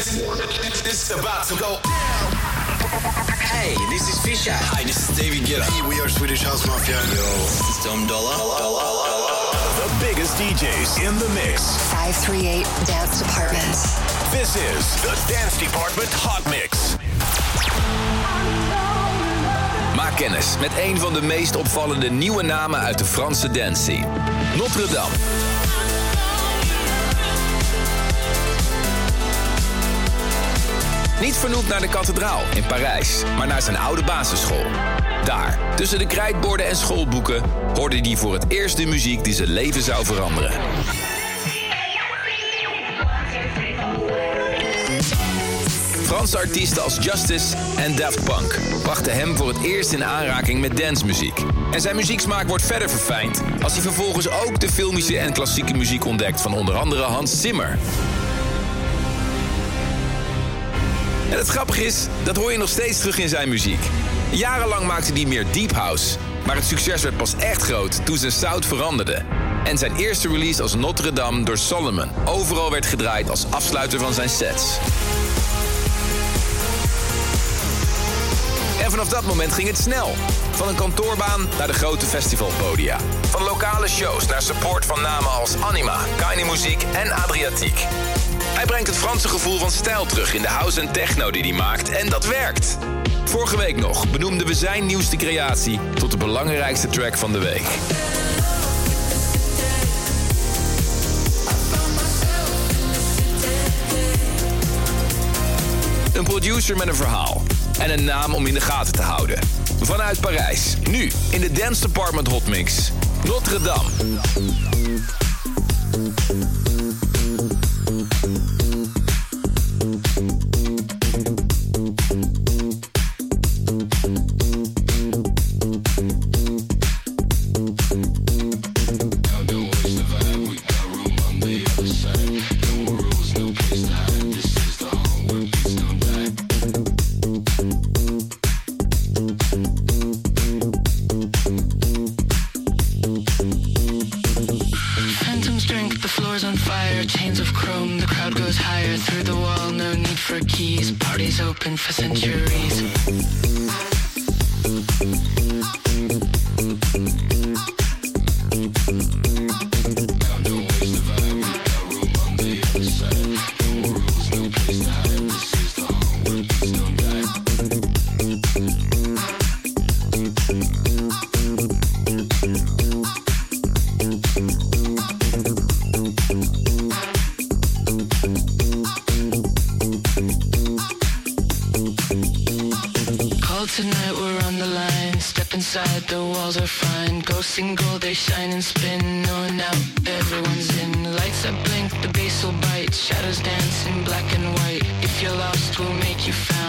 It's about to go down. Hey, this is Fisher. Hi, this is David Guetta. Hey, we are Swedish House Mafia. Yo, this is Dom Dollar. The biggest DJs in the mix. 538 Dance Department. This is the Dance Department Hot Mix. Maak kennis met een van de meest opvallende nieuwe namen uit de Franse dance scene. Notre Dame. Niet vernoemd naar de kathedraal in Parijs, maar naar zijn oude basisschool. Daar, tussen de krijtborden en schoolboeken, hoorde hij voor het eerst de muziek die zijn leven zou veranderen. Franse artiesten als Justice en Daft Punk brachten hem voor het eerst in aanraking met dancemuziek. En zijn muzieksmaak wordt verder verfijnd als hij vervolgens ook de filmische en klassieke muziek ontdekt van onder andere Hans Zimmer. En het grappige is, dat hoor je nog steeds terug in zijn muziek. Jarenlang maakte hij meer deep house, maar het succes werd pas echt groot toen zijn sound veranderde. En zijn eerste release als Notre Dame door Solomon overal werd gedraaid als afsluiter van zijn sets. En vanaf dat moment ging het snel. Van een kantoorbaan naar de grote festivalpodia. Van lokale shows naar support van namen als Anima, Kaini Muziek en Adriatiek. Hij brengt het Franse gevoel van stijl terug in de house en techno die hij maakt. En dat werkt. Vorige week nog benoemden we zijn nieuwste creatie tot de belangrijkste track van de week. Een producer met een verhaal. En een naam om in de gaten te houden. Vanuit Parijs. Nu in de Dance Department Hotmix. Notre Dame. The bass will bite. Shadows dance in black and white. If you're lost, we'll make you found.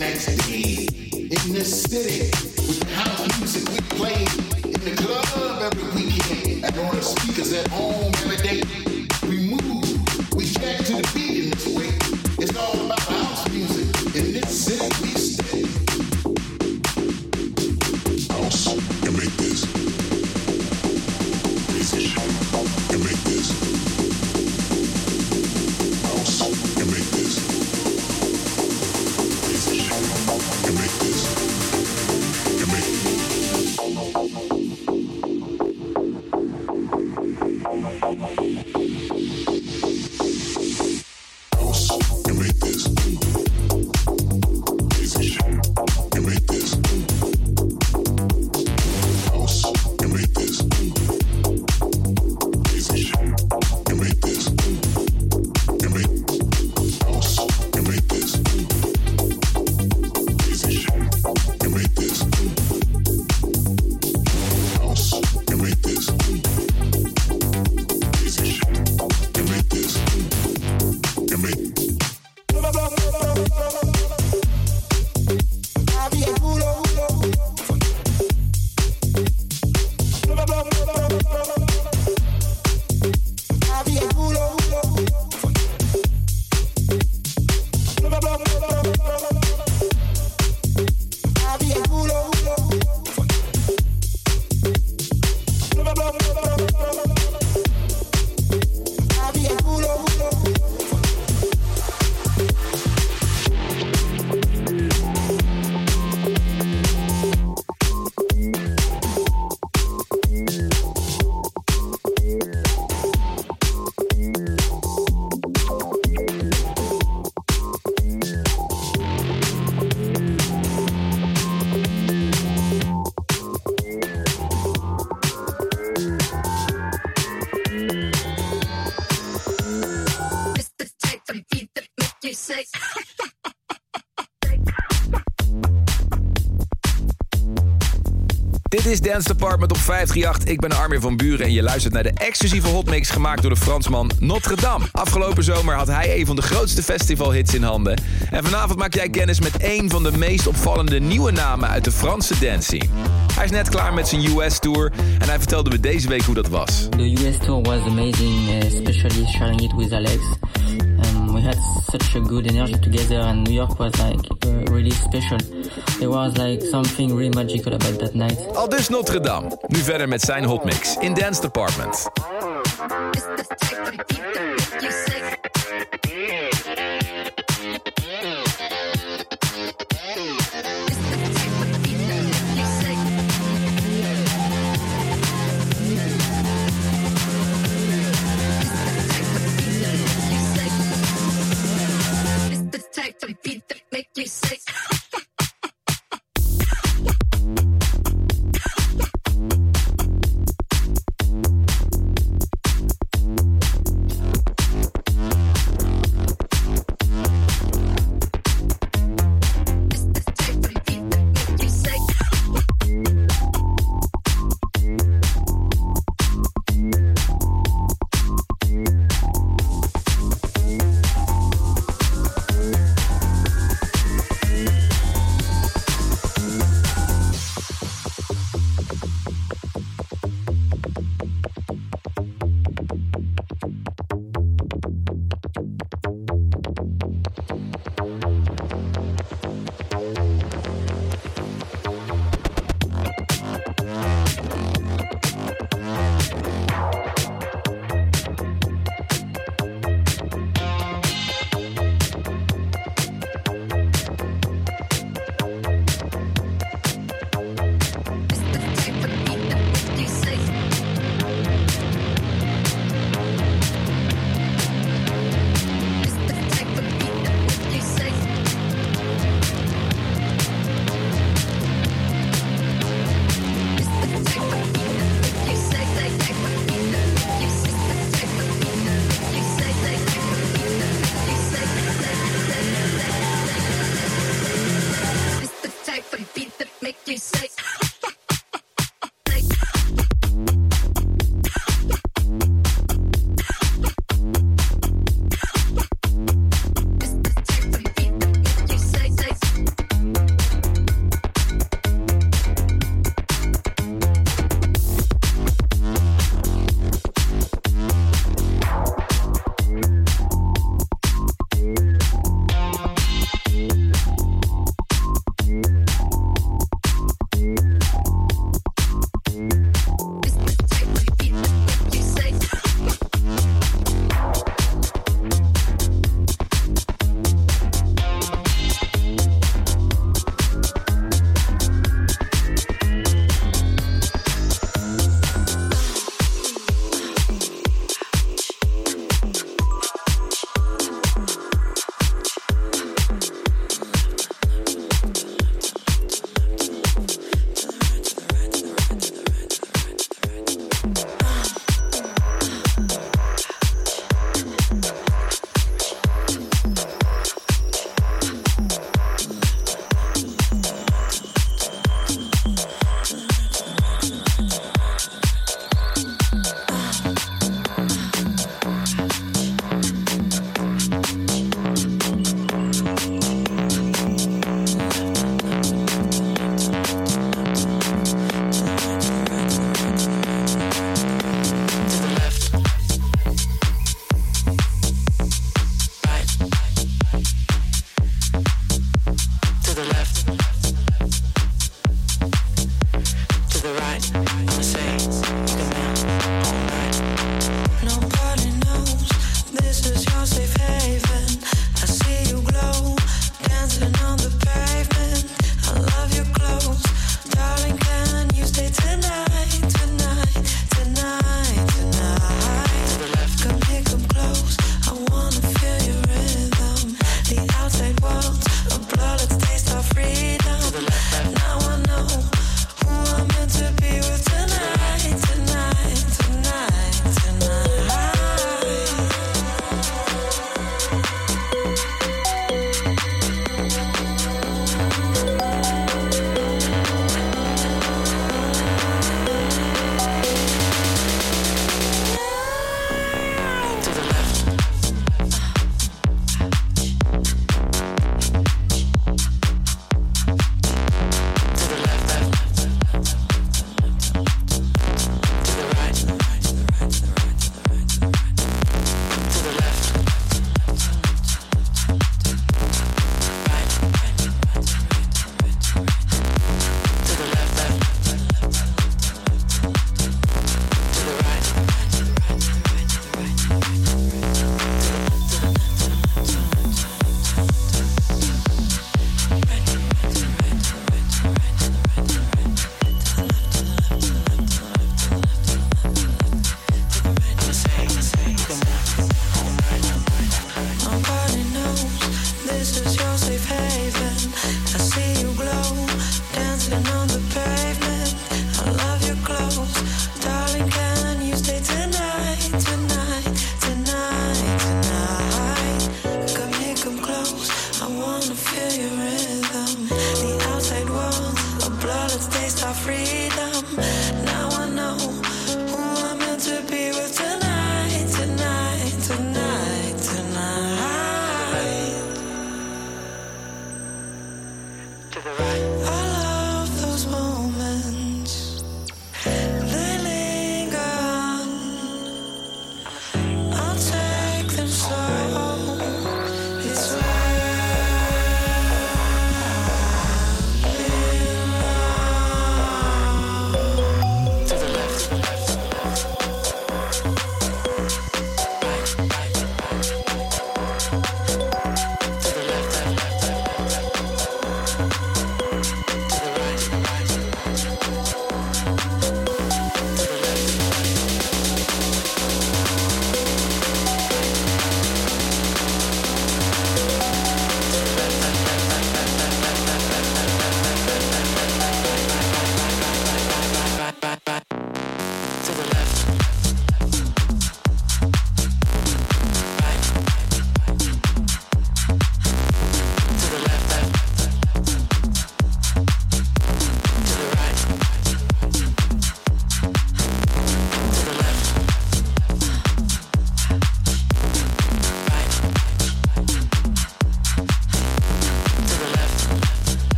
To the next day. In this city, Dance Department op 538. Ik ben Armin van Buren en je luistert naar de exclusieve hotmix gemaakt door de Fransman Notre Dame. Afgelopen zomer had hij een van de grootste festivalhits in handen. En vanavond maak jij kennis met een van de meest opvallende nieuwe namen uit de Franse dance scene. Hij is net klaar met zijn US-tour en hij vertelde me deze week hoe dat was. The US tour was amazing, uh, especially sharing it with Alex. Um, we had such a good energy together, and New York was like really special. There was like something really magical about that night. Al dus Notre Dame. Nu verder met zijn hotmix in Dance Department. Now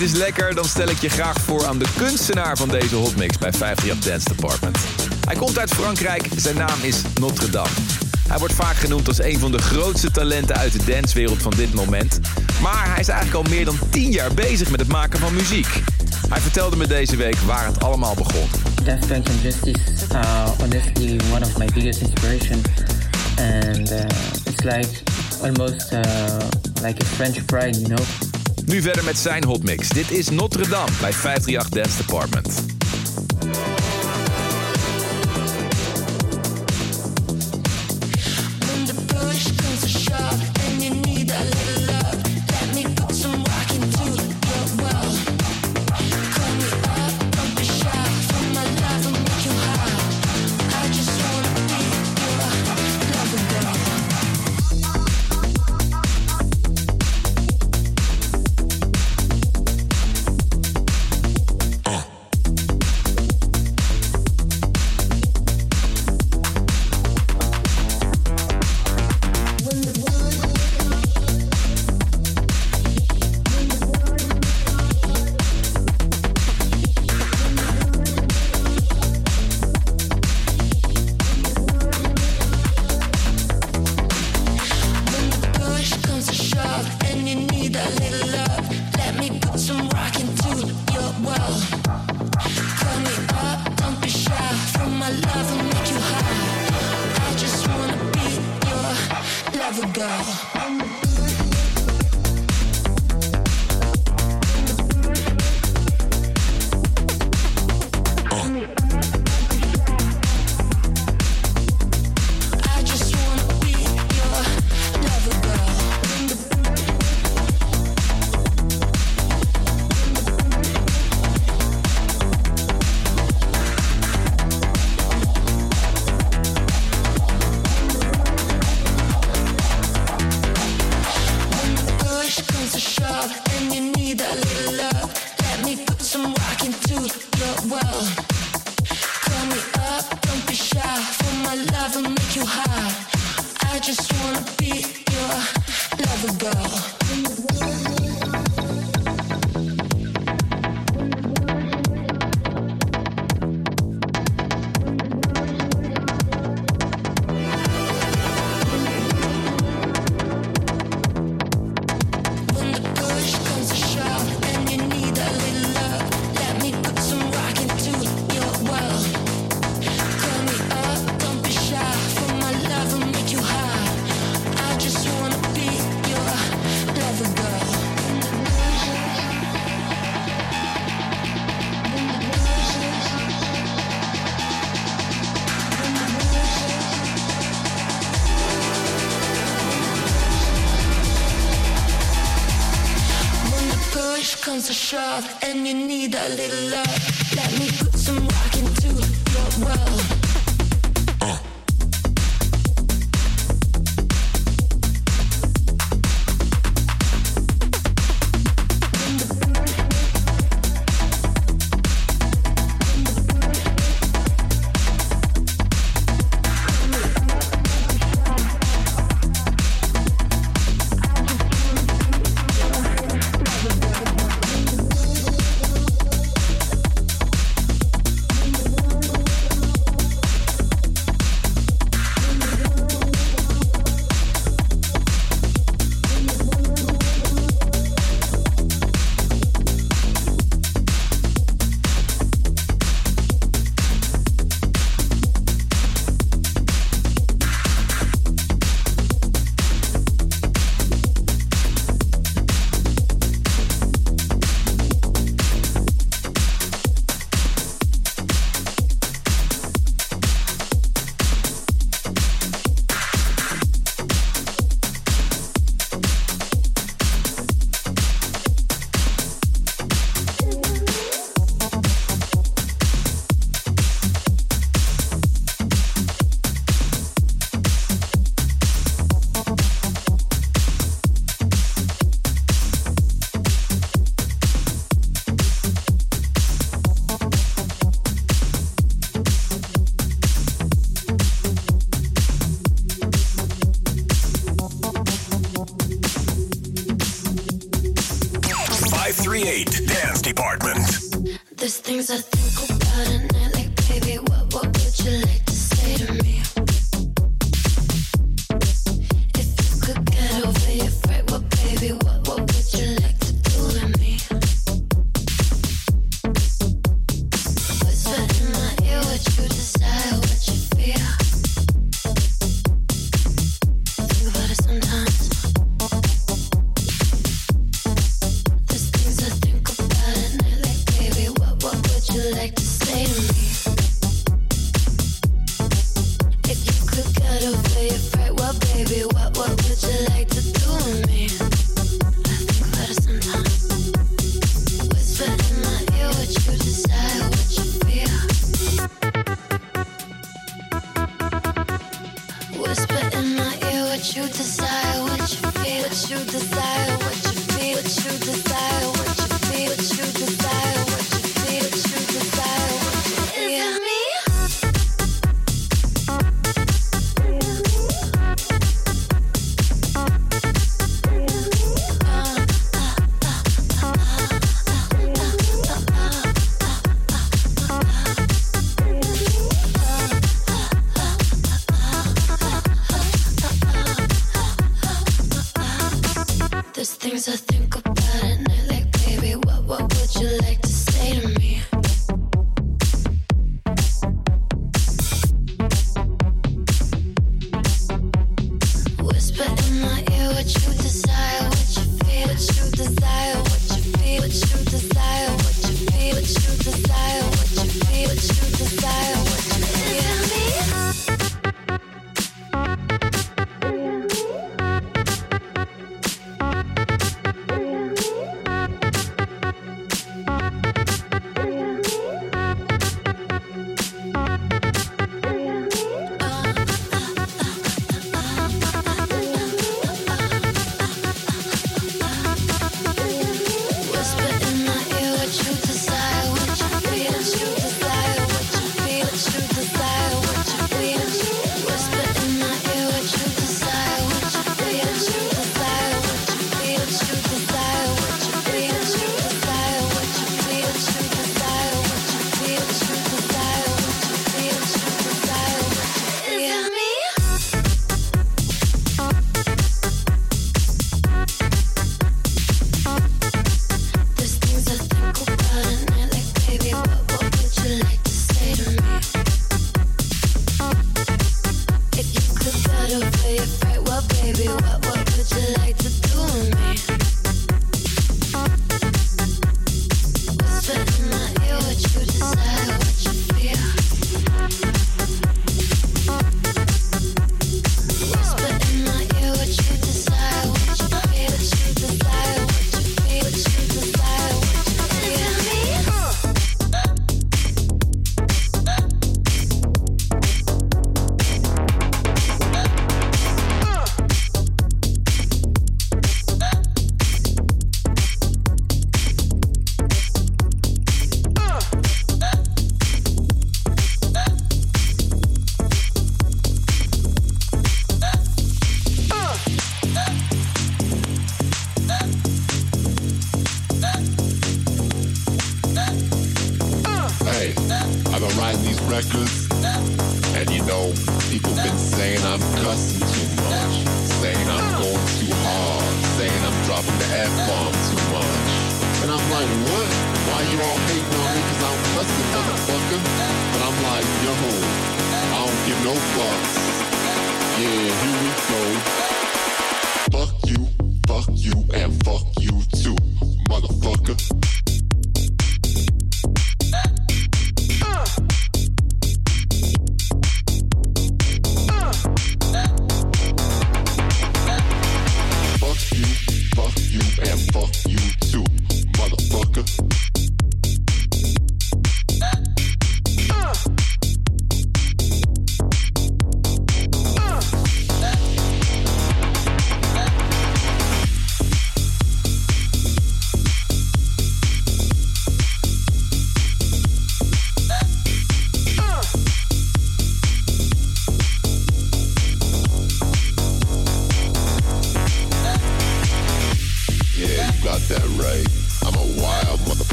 dit is lekker, dan stel ik je graag voor aan de kunstenaar van deze hotmix bij 538 Dance Department. Hij komt uit Frankrijk, zijn naam is Notre Dame. Hij wordt vaak genoemd als een van de grootste talenten uit de dancewereld van dit moment. Maar hij is eigenlijk al meer dan 10 jaar bezig met het maken van muziek. Hij vertelde me deze week waar het allemaal begon. Daft Punk Justice are honestly one of my biggest inspiration, and uh, it's like almost uh, like a French pride, you know. Nu verder met zijn hotmix. Dit is Notre Dame bij 538 Dance Department.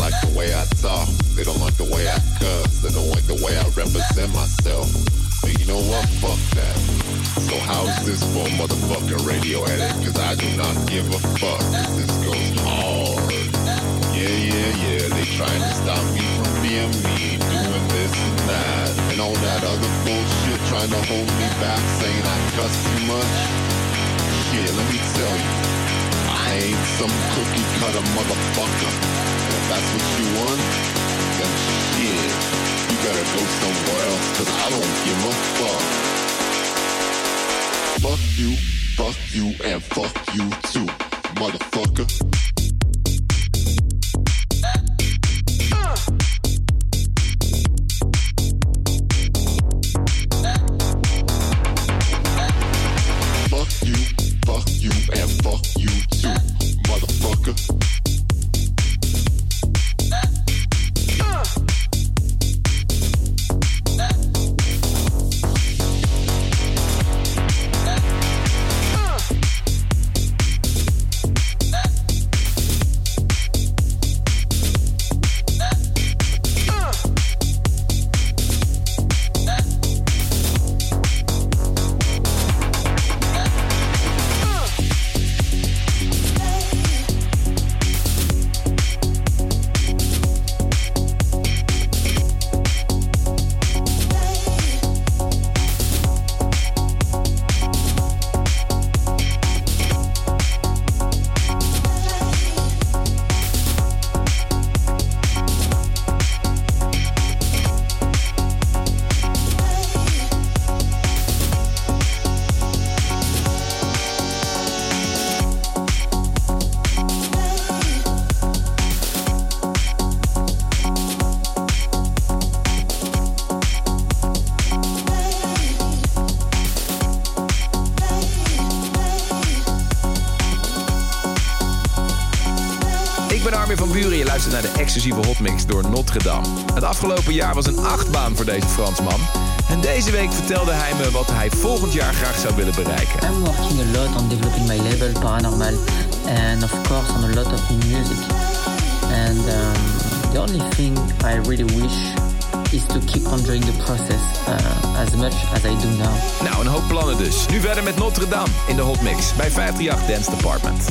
Like the way I talk. They don't like the way I cuss. They don't like the way I represent myself. But you know what? Fuck that. So how's this for motherfucking radio edit? Cause I do not give a fuck. 'cause this goes hard. Yeah, yeah, yeah. They trying to stop me from being me, doing this and that, and all that other bullshit, trying to hold me back, saying I cuss too much. Yeah, let me tell you, I ain't some cookie cutter motherfucker. If that's what you want, then shit, you gotta go somewhere else, cause I don't give a fuck. Fuck you, fuck you, and fuck you too, motherfucker. Het afgelopen jaar was een achtbaan voor deze Fransman. En deze week vertelde hij me wat hij volgend jaar graag zou willen bereiken. I'm working a lot on developing my label Paranormal and of course on a lot of new music. And um, the only thing I really wish is to keep on enjoying the process uh, as much as I do now. Nou, een hoop plannen dus. Nu verder met Notre Dame in de hotmix bij 538 Dance Department.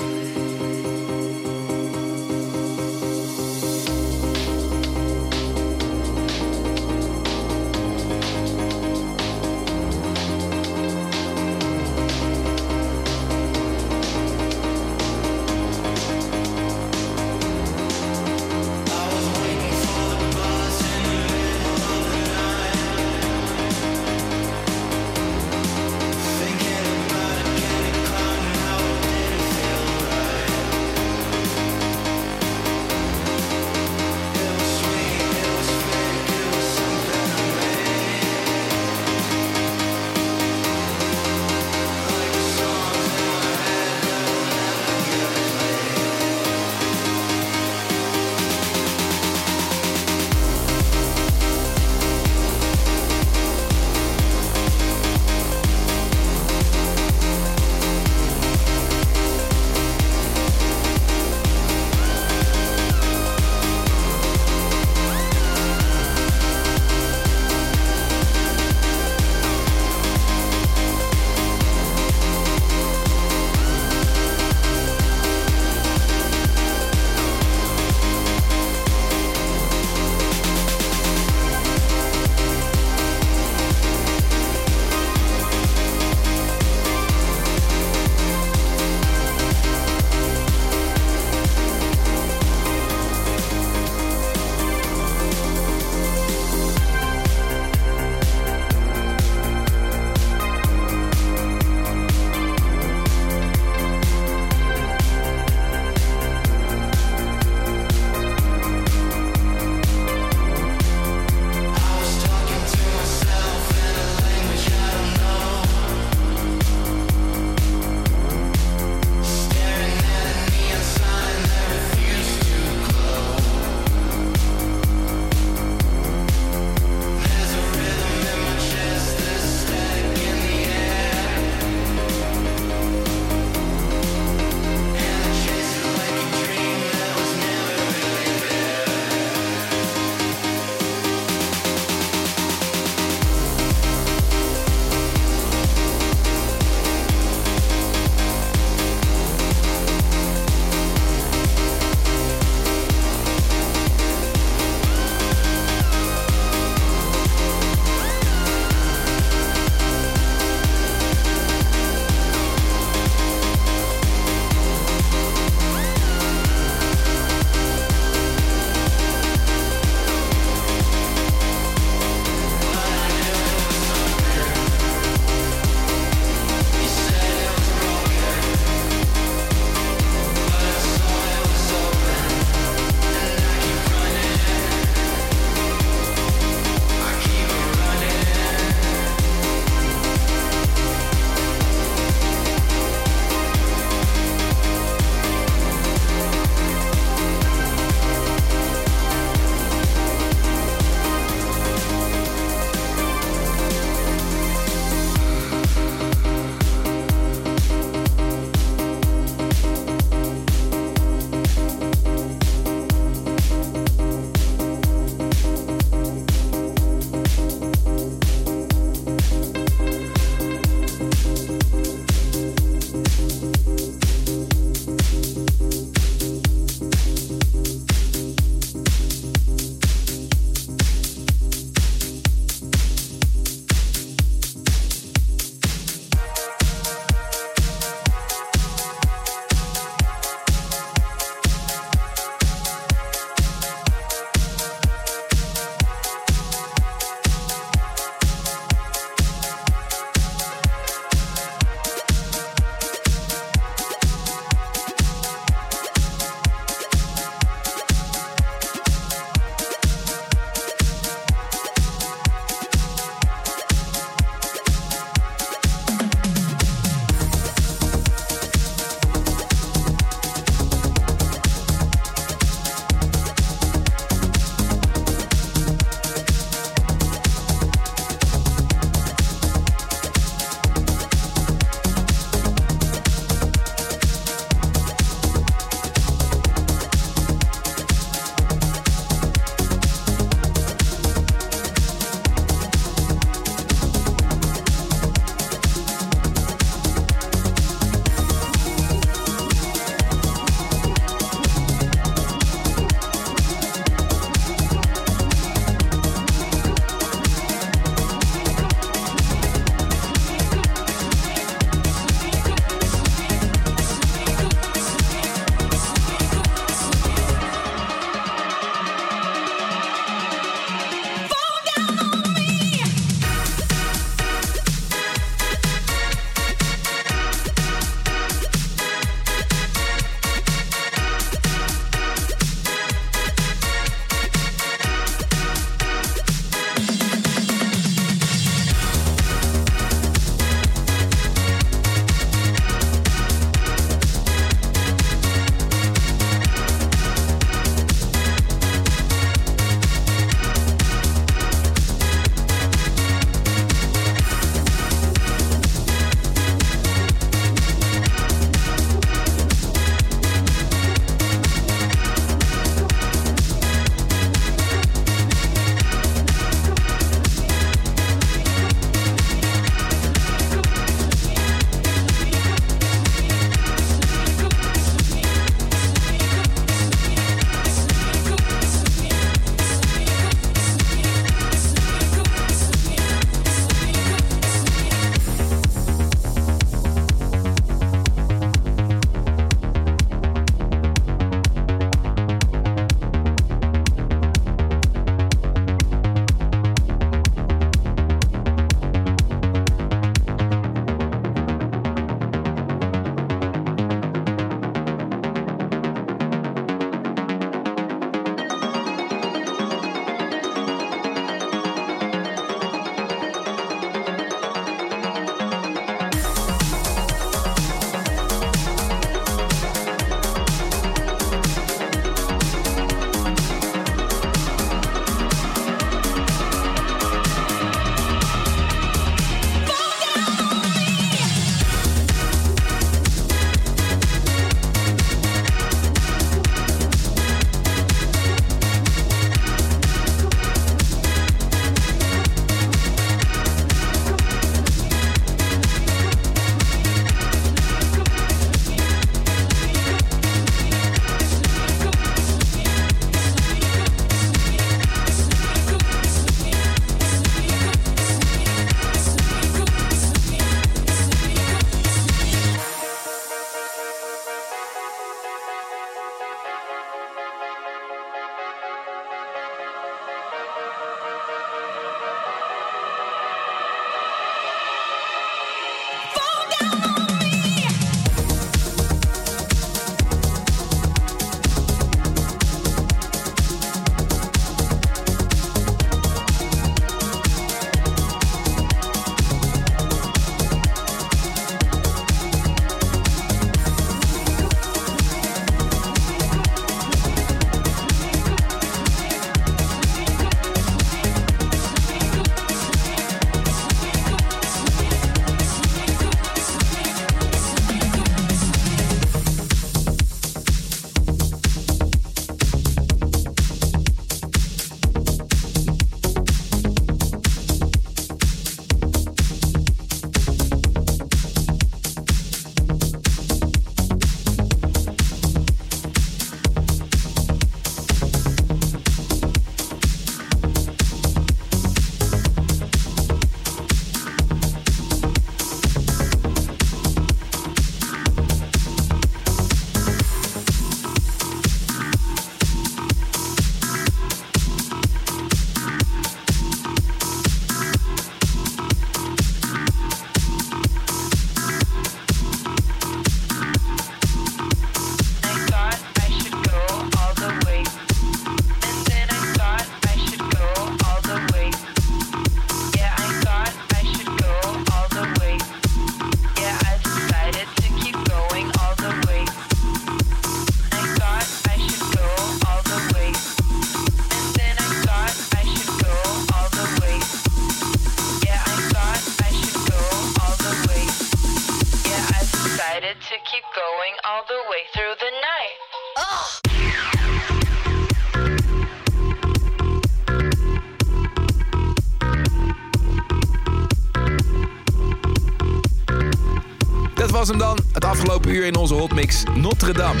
Was hem dan, het afgelopen uur in onze hotmix Notre Dame.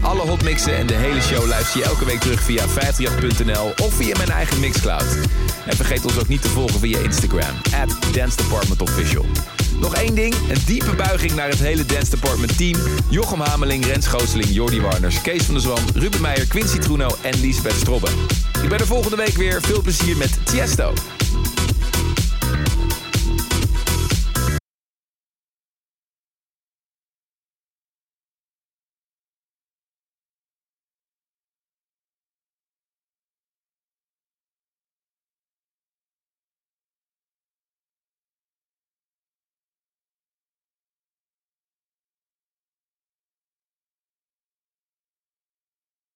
Alle hotmixen en de hele show luister je elke week terug via 538.nl of via mijn eigen Mixcloud. En vergeet ons ook niet te volgen via Instagram, at Dance Department Official. Nog één ding, een diepe buiging naar het hele Dance Department team. Jochem Hameling, Rens Gooseling, Jordi Warners, Kees van der Zwam, Ruben Meijer, Quincy Truno en Lisbeth Strobbe. Ik ben er volgende week weer. Veel plezier met Tiesto.